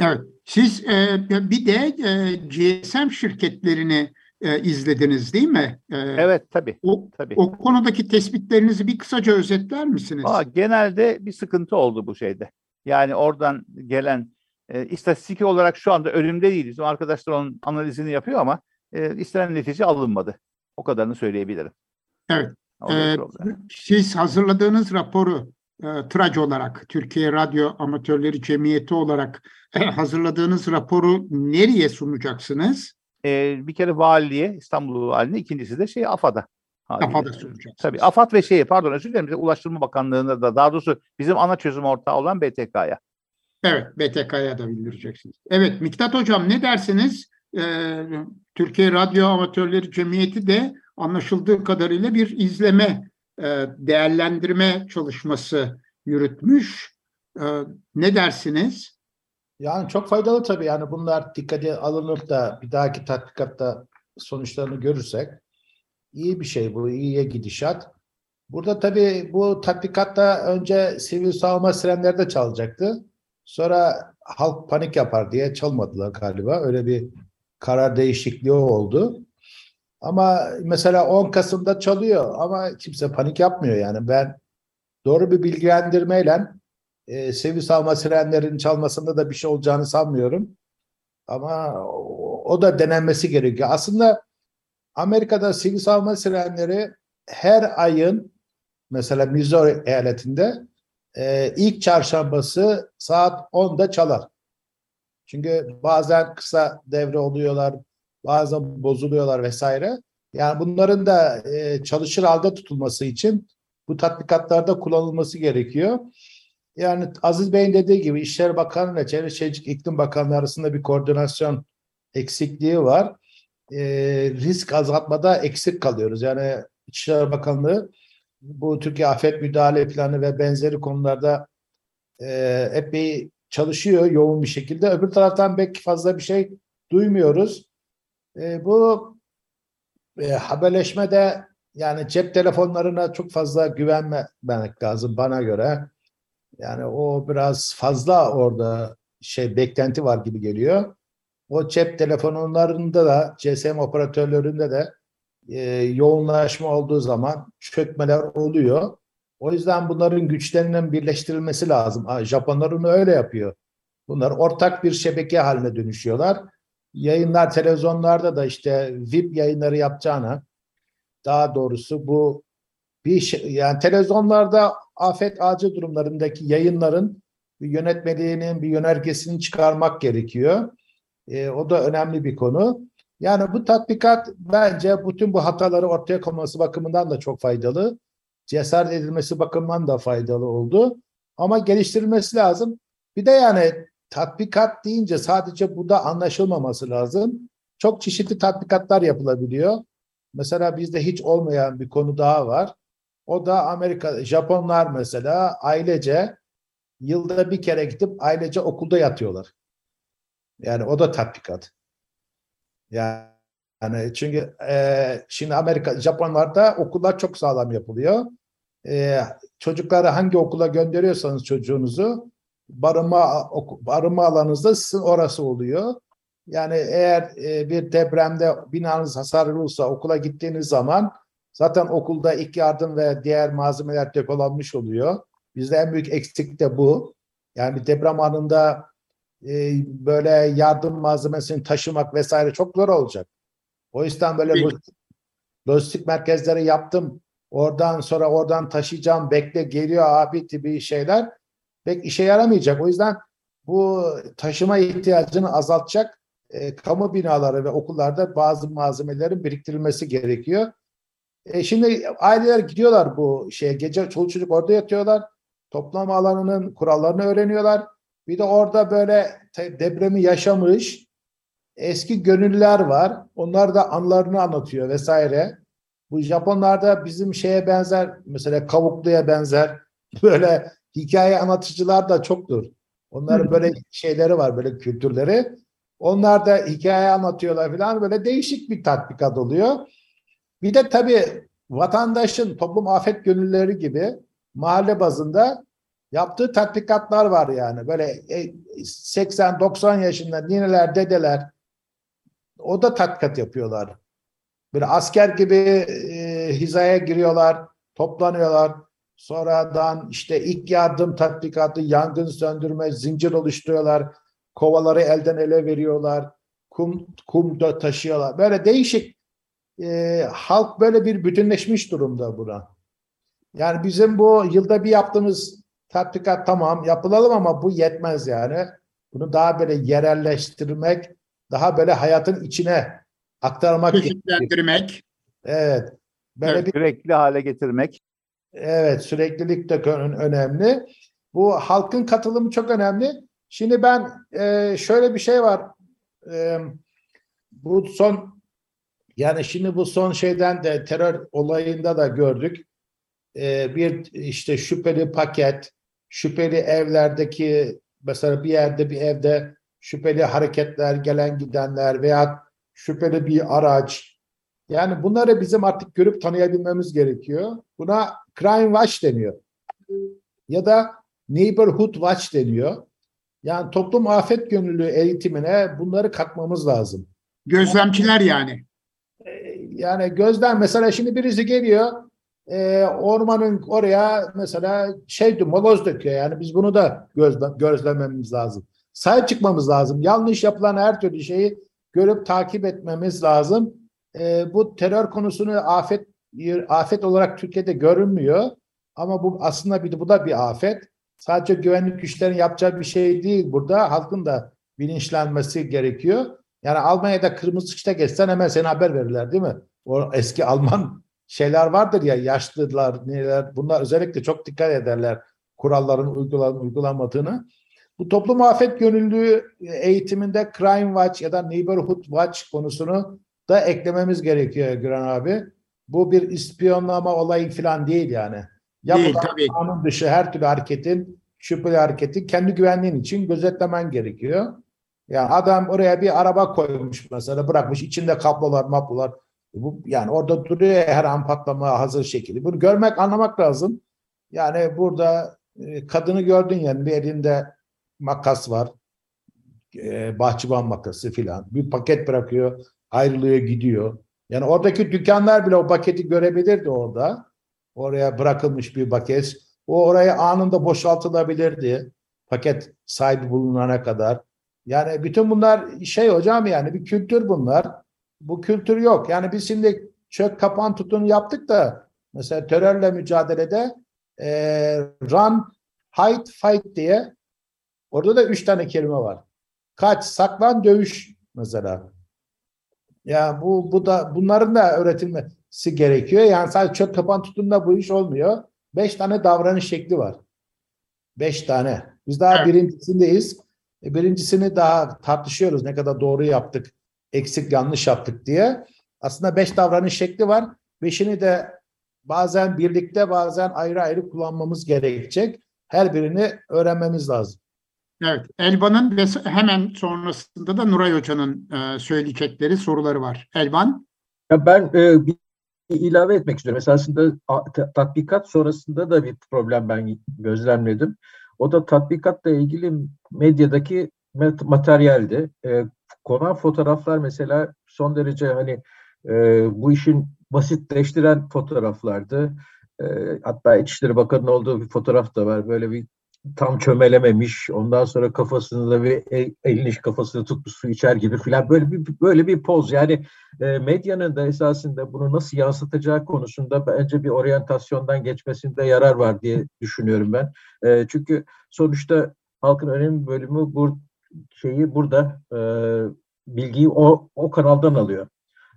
Evet. Siz e, bir de e, GSM şirketlerini e, izlediniz değil mi? E, evet tabii. O, tabii. o konudaki tespitlerinizi bir kısaca özetler misiniz? Aa, genelde bir sıkıntı oldu bu şeyde. Yani oradan gelen e, istatistik olarak şu anda önümde değil. Bizim arkadaşlar onun analizini yapıyor ama e, istenen netice alınmadı. O kadarını söyleyebilirim. Evet. Ee, siz hazırladığınız raporu e, TRAC olarak, Türkiye Radyo Amatörleri Cemiyeti olarak e, hazırladığınız raporu nereye sunacaksınız? e, bir kere valiliğe, İstanbul valiliğine, ikincisi de şey AFAD'a. AFAD'a sunacağız. Tabii AFAD ve şeyi pardon özür dilerim Ulaştırma Bakanlığı'na da daha doğrusu bizim ana çözüm ortağı olan BTK'ya. Evet BTK'ya da bildireceksiniz. Evet Miktat Hocam ne dersiniz? Ee, Türkiye Radyo Amatörleri Cemiyeti de anlaşıldığı kadarıyla bir izleme, e, değerlendirme çalışması yürütmüş. E, ne dersiniz? Yani çok faydalı tabii. Yani bunlar dikkate alınıp da bir dahaki tatbikatta sonuçlarını görürsek iyi bir şey bu, iyiye gidişat. Burada tabii bu tatbikatta önce sivil savunma sirenleri çalacaktı. Sonra halk panik yapar diye çalmadılar galiba. Öyle bir karar değişikliği oldu. Ama mesela 10 Kasım'da çalıyor ama kimse panik yapmıyor yani. Ben doğru bir bilgilendirmeyle e, sivil savunma sirenlerin çalmasında da bir şey olacağını sanmıyorum. Ama o, o da denenmesi gerekiyor. Aslında Amerika'da sivil savunma sirenleri her ayın mesela Missouri eyaletinde e, ilk çarşambası saat 10'da çalar. Çünkü bazen kısa devre oluyorlar, bazen bozuluyorlar vesaire. Yani bunların da e, çalışır halde tutulması için bu tatbikatlarda kullanılması gerekiyor. Yani Aziz Bey'in dediği gibi İşleri Bakanı ile Çevre Şehircilik İklim Bakanlığı arasında bir koordinasyon eksikliği var. E, risk azaltmada eksik kalıyoruz. Yani İçişleri Bakanlığı bu Türkiye Afet Müdahale Planı ve benzeri konularda e, epey çalışıyor yoğun bir şekilde. Öbür taraftan belki fazla bir şey duymuyoruz. E, bu e, haberleşmede yani cep telefonlarına çok fazla güvenmemek lazım bana göre. Yani o biraz fazla orada şey beklenti var gibi geliyor. O cep telefonlarında da GSM operatörlerinde de e, yoğunlaşma olduğu zaman çökmeler oluyor. O yüzden bunların güçlerinin birleştirilmesi lazım. Japonlar onu öyle yapıyor. Bunlar ortak bir şebeke haline dönüşüyorlar. Yayınlar televizyonlarda da işte VIP yayınları yapacağına daha doğrusu bu bir şey, yani televizyonlarda afet acil durumlarındaki yayınların bir yönetmeliğinin bir yönergesini çıkarmak gerekiyor. E, o da önemli bir konu. Yani bu tatbikat bence bütün bu hataları ortaya konması bakımından da çok faydalı. Cesaret edilmesi bakımından da faydalı oldu. Ama geliştirilmesi lazım. Bir de yani tatbikat deyince sadece bu da anlaşılmaması lazım. Çok çeşitli tatbikatlar yapılabiliyor. Mesela bizde hiç olmayan bir konu daha var. O da Amerika, Japonlar mesela ailece yılda bir kere gidip ailece okulda yatıyorlar. Yani o da tatbikat. Yani çünkü e, şimdi Amerika, Japonlarda okullar çok sağlam yapılıyor. E, çocukları hangi okula gönderiyorsanız çocuğunuzu barınma barınma alanınızda sizin orası oluyor. Yani eğer e, bir depremde binanız hasarlı olursa okula gittiğiniz zaman zaten okulda ilk yardım ve diğer malzemeler depolanmış oluyor. Bizde en büyük eksik de bu. Yani deprem anında e, böyle yardım malzemesini taşımak vesaire çok zor olacak. O yüzden böyle lojistik, lojistik merkezleri yaptım. Oradan sonra oradan taşıyacağım bekle geliyor abi gibi şeyler pek işe yaramayacak. O yüzden bu taşıma ihtiyacını azaltacak e, kamu binaları ve okullarda bazı malzemelerin biriktirilmesi gerekiyor. E, şimdi aileler gidiyorlar bu şeye gece çoluk çocuk orada yatıyorlar. Toplama alanının kurallarını öğreniyorlar. Bir de orada böyle depremi yaşamış eski gönüllüler var. Onlar da anılarını anlatıyor vesaire. Bu Japonlarda bizim şeye benzer mesela kavukluya benzer böyle hikaye anlatıcılar da çoktur. Onların böyle şeyleri var böyle kültürleri. Onlar da hikaye anlatıyorlar falan böyle değişik bir tatbikat oluyor. Bir de tabii vatandaşın toplum afet gönülleri gibi mahalle bazında yaptığı tatbikatlar var yani. Böyle 80-90 e, yaşında nineler, dedeler o da tatbikat yapıyorlar. Böyle asker gibi e, hizaya giriyorlar, toplanıyorlar. Sonradan işte ilk yardım tatbikatı, yangın söndürme, zincir oluşturuyorlar. Kovaları elden ele veriyorlar. Kum, kum da taşıyorlar. Böyle değişik e, halk böyle bir bütünleşmiş durumda buna. Yani bizim bu yılda bir yaptığımız tatbikat tamam yapılalım ama bu yetmez yani. Bunu daha böyle yerelleştirmek, daha böyle hayatın içine aktarmak. Çeşitlendirmek. Evet. Böyle evet, bir, sürekli hale getirmek. Evet, süreklilik de önemli. Bu halkın katılımı çok önemli. Şimdi ben e, şöyle bir şey var. E, bu son yani şimdi bu son şeyden de terör olayında da gördük. E, bir işte şüpheli paket, şüpheli evlerdeki mesela bir yerde bir evde şüpheli hareketler, gelen gidenler veya şüpheli bir araç. Yani bunları bizim artık görüp tanıyabilmemiz gerekiyor. Buna crime watch deniyor. Ya da neighborhood watch deniyor. Yani toplum afet gönüllü eğitimine bunları katmamız lazım. Gözlemciler yani. Ee, Yani gözden mesela şimdi birisi geliyor e, ormanın oraya mesela şey moloz döküyor. Yani biz bunu da gözle, gözlememiz lazım. Sahip çıkmamız lazım. Yanlış yapılan her türlü şeyi görüp takip etmemiz lazım. E, bu terör konusunu afet afet olarak Türkiye'de görünmüyor. Ama bu aslında bir bu da bir afet. Sadece güvenlik güçlerinin yapacağı bir şey değil burada. Halkın da bilinçlenmesi gerekiyor. Yani Almanya'da kırmızı ışıkta geçsen hemen seni haber verirler değil mi? O eski Alman şeyler vardır ya yaşlılar neler bunlar özellikle çok dikkat ederler kuralların uygulan, uygulanmadığını. Bu toplum afet gönüllülüğü eğitiminde Crime Watch ya da Neighborhood Watch konusunu da eklememiz gerekiyor Güran abi. Bu bir ispiyonlama olayı falan değil yani. Değil Yapılan tabii. kanun dışı her türlü hareketin, şüpheli hareketin kendi güvenliğin için gözetlemen gerekiyor. Yani adam oraya bir araba koymuş mesela bırakmış içinde kablolar maplolar. Bu, yani orada duruyor her an patlama hazır şekilde. Bunu görmek anlamak lazım. Yani burada e, kadını gördün yani bir elinde makas var. E, bahçıvan makası filan. Bir paket bırakıyor ayrılıyor gidiyor. Yani oradaki dükkanlar bile o paketi görebilirdi orada. Oraya bırakılmış bir paket. O oraya anında boşaltılabilirdi. Paket sahibi bulunana kadar. Yani bütün bunlar şey hocam yani bir kültür bunlar. Bu kültür yok. Yani biz şimdi çök kapan tutun yaptık da mesela terörle mücadelede e, run, hide, fight diye orada da üç tane kelime var. Kaç, saklan, dövüş mesela. Ya bu bu da bunların da öğretilmesi gerekiyor. Yani sadece çök kapan tutunda bu iş olmuyor. Beş tane davranış şekli var. Beş tane. Biz daha Evet. birincisindeyiz. E, birincisini daha tartışıyoruz. Ne kadar doğru yaptık, eksik yanlış yaptık diye. Aslında beş davranış şekli var. Beşini de bazen birlikte bazen ayrı ayrı kullanmamız gerekecek. Her birini öğrenmemiz lazım. Evet. Elvan'ın ve hemen sonrasında da Nuray Hoca'nın e, söyleyecekleri soruları var. Elvan. Ya ben e, bir ilave etmek istiyorum. Esasında tatbikat sonrasında da bir problem ben gözlemledim. O da tatbikatla ilgili medyadaki mat- materyaldi. E, konan fotoğraflar mesela son derece hani e, bu işin basitleştiren fotoğraflardı. E, hatta İçişleri Bakanı'nın olduğu bir fotoğraf da var. Böyle bir tam çömelememiş. Ondan sonra kafasında bir el, elini kafasını tutmuş su içer gibi filan böyle bir böyle bir poz. Yani e, medyanın da esasında bunu nasıl yansıtacağı konusunda bence bir oryantasyondan geçmesinde yarar var diye düşünüyorum ben. E, çünkü sonuçta halkın önemli bölümü bu şeyi burada e, bilgiyi o o kanaldan alıyor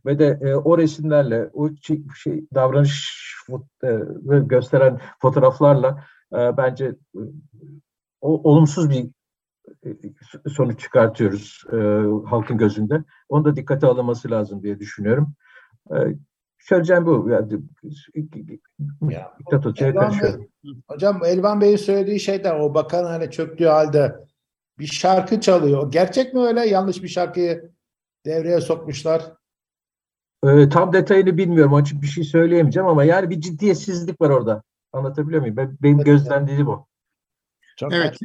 ve de e, o resimlerle o şey, davranış e, gösteren fotoğraflarla e, bence e, o, olumsuz bir e, sonuç çıkartıyoruz e, halkın gözünde. Onu da dikkate alınması lazım diye düşünüyorum. E, söyleyeceğim bu. Yani, Ya, Diktat Hoca'ya Elvan. Bey- hocam Elvan Bey'in söylediği şey de o bakan hani çöktüğü halde bir şarkı çalıyor. Gerçek mi öyle? Yanlış bir şarkıyı devreye sokmuşlar. E, tam detayını bilmiyorum. İçin bir şey söyleyemeyeceğim ama yani bir ciddiyetsizlik var orada. Anlatabiliyor muyum? Ben, benim Evet. gözlemlediğim o. Çok Evet.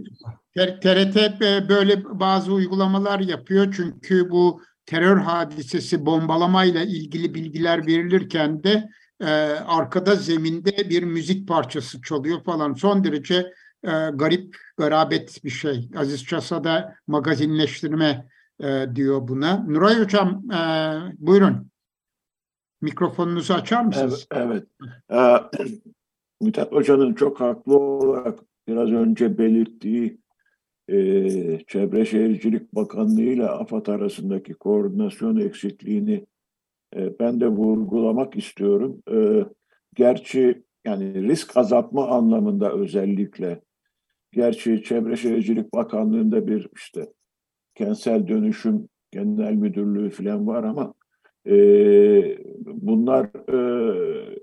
TRT e, böyle bazı uygulamalar yapıyor çünkü bu terör hadisesi bombalamayla ilgili bilgiler verilirken de e, arkada zeminde bir müzik parçası çalıyor falan. Son derece e, garip, garabet bir şey. Aziz Çasa da magazinleştirme e, diyor buna. Nuray Hocam e, buyurun. Mikrofonunuzu açar mısınız? Evet. evet. Ee, Mithat Hoca'nın çok haklı olarak biraz önce belirttiği e, Çevre Şehircilik Bakanlığı ile AFAD arasındaki koordinasyon eksikliğini e, ben de vurgulamak istiyorum. E, gerçi yani risk azaltma anlamında özellikle gerçi Çevre Şehircilik Bakanlığı'nda bir işte kentsel dönüşüm genel müdürlüğü falan var ama e, bunlar e,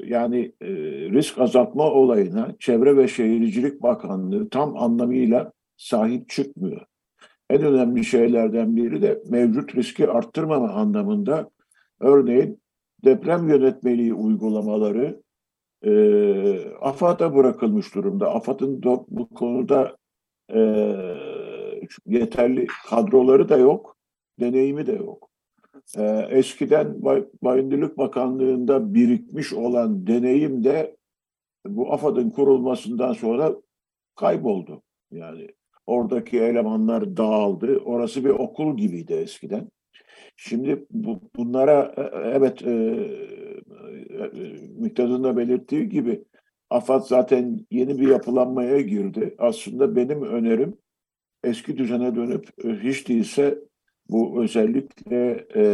yani e, risk azaltma olayına Çevre ve Şehircilik Bakanlığı tam anlamıyla sahip çıkmıyor. En önemli şeylerden biri de mevcut riski arttırmama anlamında örneğin deprem yönetmeliği uygulamaları e, AFAD'a bırakılmış durumda. AFAD'ın bu konuda e, yeterli kadroları da yok, deneyimi de yok. E, eskiden Bayındırlık Bakanlığı'nda birikmiş olan deneyim de bu AFAD'ın kurulmasından sonra kayboldu. Yani oradaki elemanlar dağıldı. Orası bir okul gibiydi eskiden. Şimdi bu, bunlara e, evet e, e, Miktat'ın da belirttiği gibi AFAD zaten yeni bir yapılanmaya girdi. Aslında benim önerim eski düzene dönüp e, hiç değilse bu özellikle e,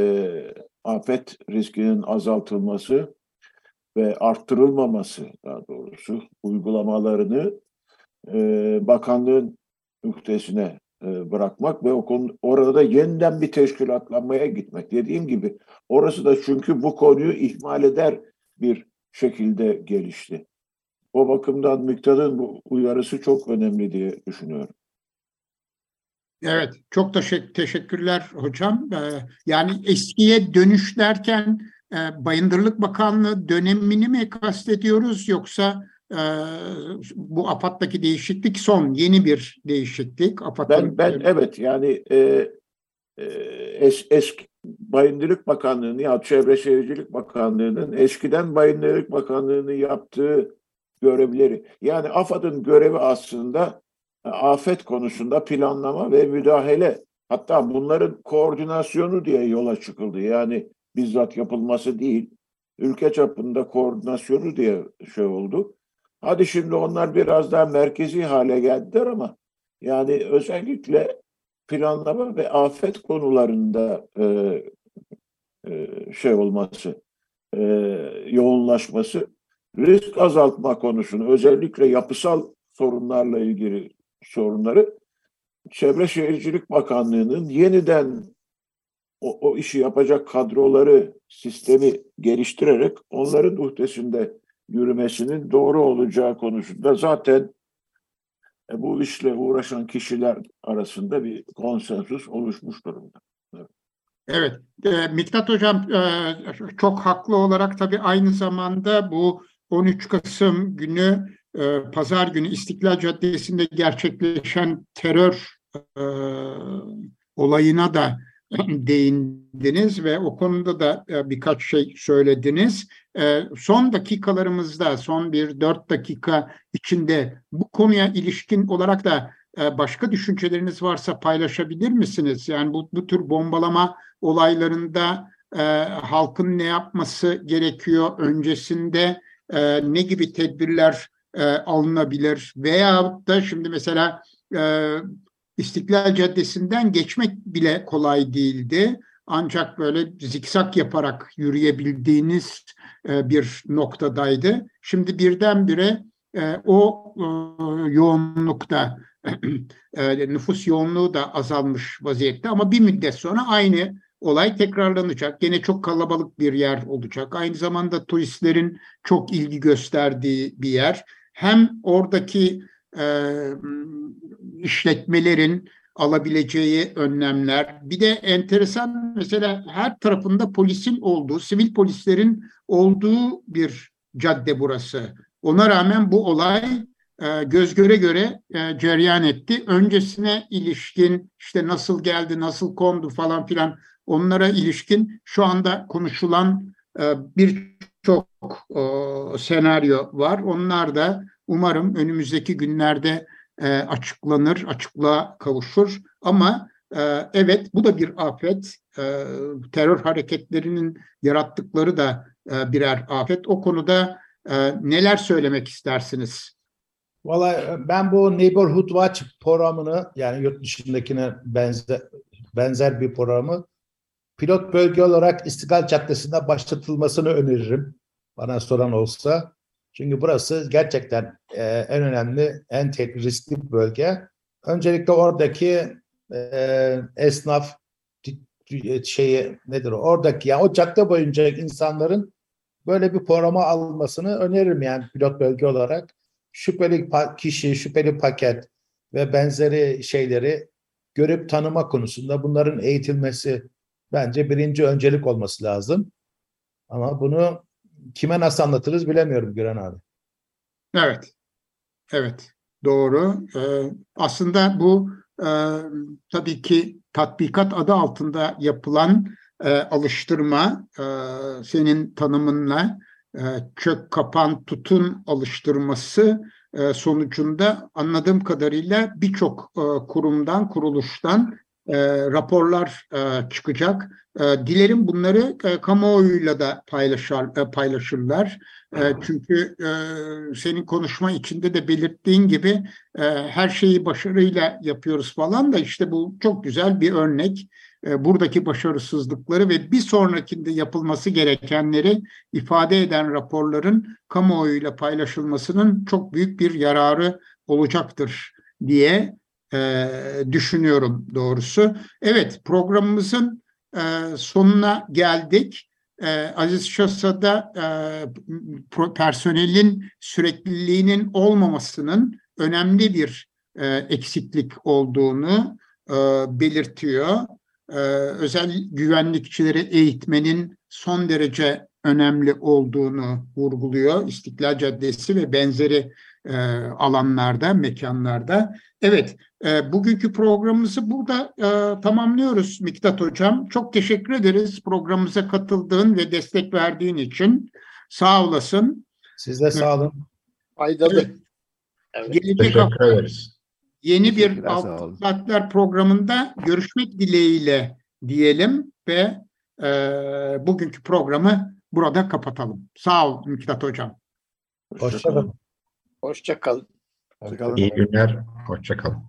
afet riskinin azaltılması ve arttırılmaması daha doğrusu uygulamalarını e, bakanlığın müftesine e, bırakmak ve o konu, orada yeniden bir teşkilatlanmaya gitmek. Dediğim gibi orası da çünkü bu konuyu ihmal eder bir şekilde gelişti. O bakımdan Miktar'ın bu uyarısı çok önemli diye düşünüyorum. Evet, çok teşekkür, teşekkürler hocam. Ee, yani eskiye dönüş derken e, Bayındırlık Bakanlığı dönemini mi kastediyoruz yoksa e, bu AFAD'daki değişiklik son yeni bir değişiklik. AFAD'ın... Ben, ben evet yani e, e, es, eski Bayındırlık Bakanlığı'nın ya Çevre Şehircilik Bakanlığı'nın eskiden Bayındırlık Bakanlığı'nın yaptığı görevleri yani AFAD'ın görevi aslında afet konusunda planlama ve müdahale hatta bunların koordinasyonu diye yola çıkıldı. Yani bizzat yapılması değil, ülke çapında koordinasyonu diye şey oldu. Hadi şimdi onlar biraz daha merkezi hale geldiler ama yani özellikle planlama ve afet konularında e, e, şey olması, e, yoğunlaşması, risk azaltma konusunu özellikle yapısal sorunlarla ilgili sorunları Çevre Şehircilik Bakanlığı'nın yeniden o, o işi yapacak kadroları, sistemi geliştirerek onların uhdesinde yürümesinin doğru olacağı konusunda zaten e, bu işle uğraşan kişiler arasında bir konsensus oluşmuş durumda. Evet. Evet, e, Miktat Hocam e, çok haklı olarak tabii aynı zamanda bu 13 Kasım günü e, Pazar günü İstiklal Caddesi'nde gerçekleşen terör e, olayına da değindiniz ve o konuda da e, birkaç şey söylediniz. E, son dakikalarımızda, son bir dört dakika içinde bu konuya ilişkin olarak da e, başka düşünceleriniz varsa paylaşabilir misiniz? Yani bu, bu tür bombalama olaylarında halkın ne yapması gerekiyor öncesinde? ne gibi tedbirler alınabilir? Veya da şimdi mesela İstiklal Caddesi'nden geçmek bile kolay değildi. Ancak böyle zikzak yaparak yürüyebildiğiniz e, bir noktadaydı. Şimdi birdenbire e, o e, yoğunlukta nüfus yoğunluğu da azalmış vaziyette ama bir müddet sonra aynı olay tekrarlanacak. Gene çok kalabalık bir yer olacak. Aynı zamanda turistlerin çok ilgi gösterdiği bir yer. Hem oradaki işletmelerin alabileceği önlemler. Bir de enteresan mesela her tarafında polisin olduğu, sivil polislerin olduğu bir cadde burası. Ona rağmen bu olay e, göz göre göre e, cereyan etti. Öncesine ilişkin işte nasıl geldi, nasıl kondu falan filan onlara ilişkin şu anda konuşulan e, birçok senaryo var. Onlar da umarım önümüzdeki günlerde e, açıklanır, açıklığa kavuşur. Ama e, evet bu da bir afet. E, terör hareketlerinin yarattıkları da e, birer afet. O konuda e, neler söylemek istersiniz? Valla e, ben bu Neighborhood Watch programını yani yurt dışındakine benzer, benzer bir programı pilot bölge olarak İstiklal Caddesi'nde başlatılmasını öneririm. Bana soran olsa. Çünkü burası gerçekten e, en önemli, en riskli bölge. Öncelikle oradaki e, esnaf şeyi nedir? Oradaki yani o cadde boyunca insanların böyle bir programa almasını öneririm yani pilot bölge olarak. Şüpheli kişi, şüpheli paket ve benzeri şeyleri görüp tanıma konusunda bunların eğitilmesi bence birinci öncelik olması lazım. Ama bunu kime nasıl anlatırız bilemiyorum Güran abi. Evet. Evet. Doğru. Ee, aslında bu e, tabii ki tatbikat adı altında yapılan e, alıştırma e, senin tanımınla e, kök kapan tutun alıştırması e, sonucunda anladığım kadarıyla birçok e, kurumdan kuruluştan e, raporlar e, çıkacak. E, dilerim bunları e, kamuoyuyla da paylaşar e, paylaşırlar. E, çünkü e, senin konuşma içinde de belirttiğin gibi e, her şeyi başarıyla yapıyoruz falan da işte bu çok güzel bir örnek. E, buradaki başarısızlıkları ve bir sonrakinde yapılması gerekenleri ifade eden raporların kamuoyuyla paylaşılmasının çok büyük bir yararı olacaktır diye e, düşünüyorum doğrusu. Evet programımızın e, sonuna geldik. E, Aziz Şasa'da e, personelin sürekliliğinin olmamasının önemli bir e, eksiklik olduğunu e, belirtiyor. E, özel güvenlikçileri eğitmenin son derece önemli olduğunu vurguluyor. İstiklal Caddesi ve benzeri e, alanlarda, mekanlarda. Evet, e, bugünkü programımızı burada e, tamamlıyoruz Miktat Hocam. Çok teşekkür ederiz programımıza katıldığın ve destek verdiğin için. Sağ olasın. Siz de sağ olun. Faydalı. Gelecek hafta Teşekkür ederiz. yeni bir Altın. Saatler programında görüşmek dileğiyle diyelim ve e, bugünkü programı burada kapatalım. Sağ ol Miktat Hocam. Hoşçakalın. Hoşça kalın. Hoşçakalın. İyi günler. Hoşça kalın.